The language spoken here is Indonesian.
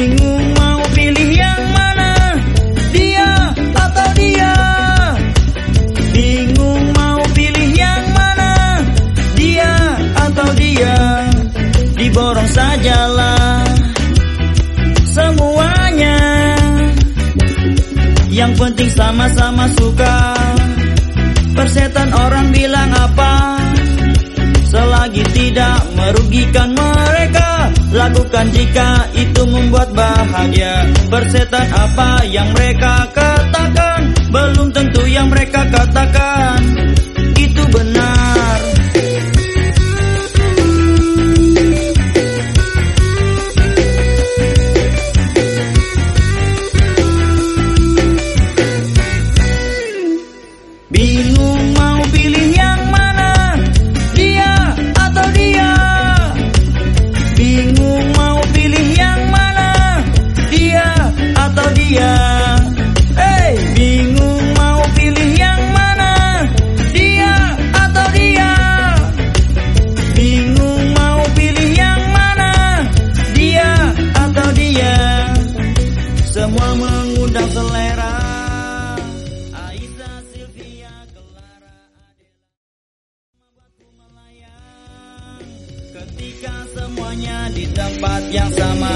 bingung mau pilih yang mana? Dia atau dia? Bingung mau pilih yang mana? Dia atau dia? Diborong sajalah Semuanya. Yang penting sama-sama suka. Persetan orang bilang apa? Selagi tidak merugikan Bukan jika itu membuat bahagia. Persetan apa yang mereka katakan Belum tentu yang mereka katakan. Jika semuanya di tempat yang sama.